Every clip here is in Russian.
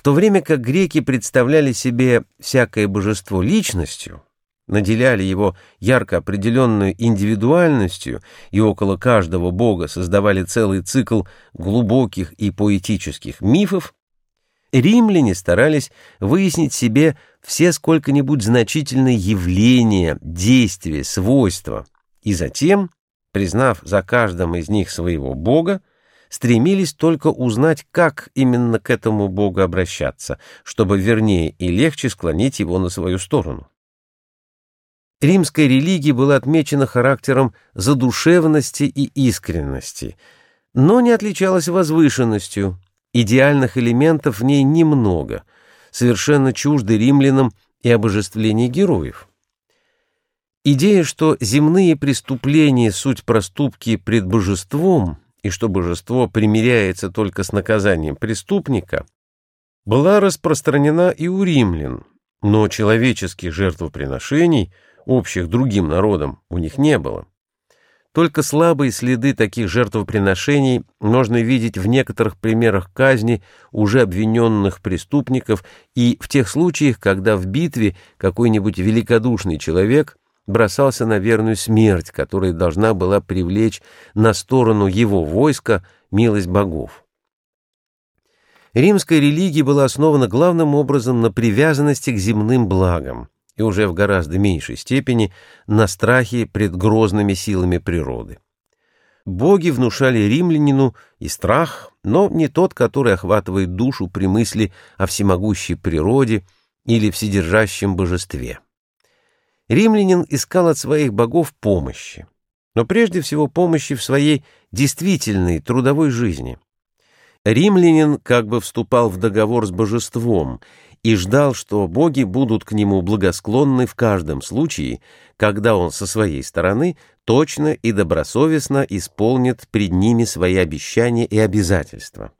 В то время как греки представляли себе всякое божество личностью, наделяли его ярко определенной индивидуальностью и около каждого бога создавали целый цикл глубоких и поэтических мифов, римляне старались выяснить себе все сколько-нибудь значительные явления, действия, свойства, и затем, признав за каждым из них своего бога, стремились только узнать, как именно к этому богу обращаться, чтобы вернее и легче склонить его на свою сторону. Римская религия была отмечена характером задушевности и искренности, но не отличалась возвышенностью. Идеальных элементов в ней немного, совершенно чужды римлянам и обожествление героев. Идея, что земные преступления — суть проступки пред божеством, и что божество примиряется только с наказанием преступника, была распространена и у римлян, но человеческих жертвоприношений — общих другим народам, у них не было. Только слабые следы таких жертвоприношений можно видеть в некоторых примерах казни уже обвиненных преступников и в тех случаях, когда в битве какой-нибудь великодушный человек бросался на верную смерть, которая должна была привлечь на сторону его войска милость богов. Римская религия была основана главным образом на привязанности к земным благам и уже в гораздо меньшей степени на страхе пред грозными силами природы. Боги внушали римлянину и страх, но не тот, который охватывает душу при мысли о всемогущей природе или вседержащем божестве. Римлянин искал от своих богов помощи, но прежде всего помощи в своей действительной трудовой жизни. Римлянин как бы вступал в договор с божеством и ждал, что боги будут к нему благосклонны в каждом случае, когда он со своей стороны точно и добросовестно исполнит пред ними свои обещания и обязательства.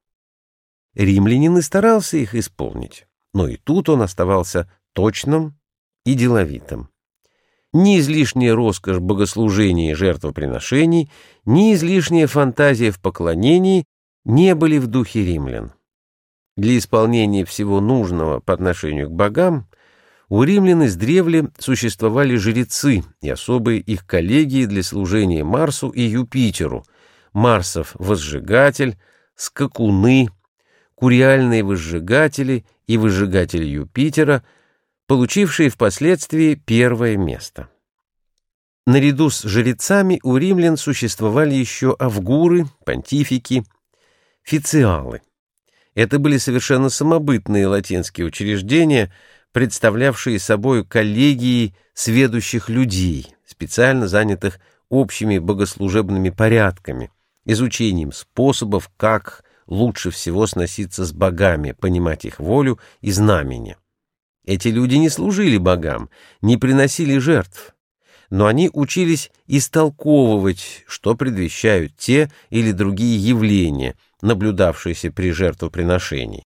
Римлянин и старался их исполнить, но и тут он оставался точным и деловитым. Ни излишняя роскошь богослужения и жертвоприношений, ни излишняя фантазия в поклонении не были в духе римлян. Для исполнения всего нужного по отношению к богам у римлян издревле существовали жрецы и особые их коллегии для служения Марсу и Юпитеру, Марсов возжигатель, скакуны, куриальные возжигатели и возжигатели Юпитера, получившие впоследствии первое место. Наряду с жрецами у римлян существовали еще авгуры, понтифики, фициалы. Это были совершенно самобытные латинские учреждения, представлявшие собой коллегии сведущих людей, специально занятых общими богослужебными порядками, изучением способов, как лучше всего сноситься с богами, понимать их волю и знамения. Эти люди не служили богам, не приносили жертв, но они учились истолковывать, что предвещают те или другие явления – наблюдавшейся при жертвоприношении.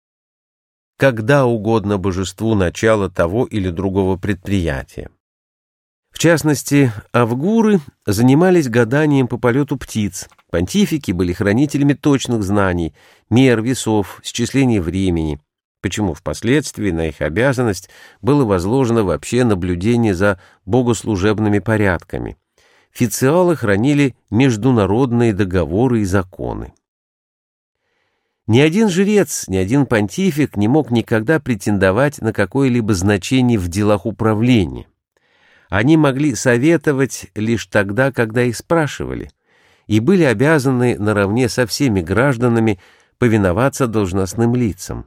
Когда угодно божеству начало того или другого предприятия. В частности, авгуры занимались гаданием по полету птиц, понтифики были хранителями точных знаний, мер, весов, счисления времени, почему впоследствии на их обязанность было возложено вообще наблюдение за богослужебными порядками. Фициалы хранили международные договоры и законы. Ни один жрец, ни один понтифик не мог никогда претендовать на какое-либо значение в делах управления. Они могли советовать лишь тогда, когда их спрашивали, и были обязаны наравне со всеми гражданами повиноваться должностным лицам.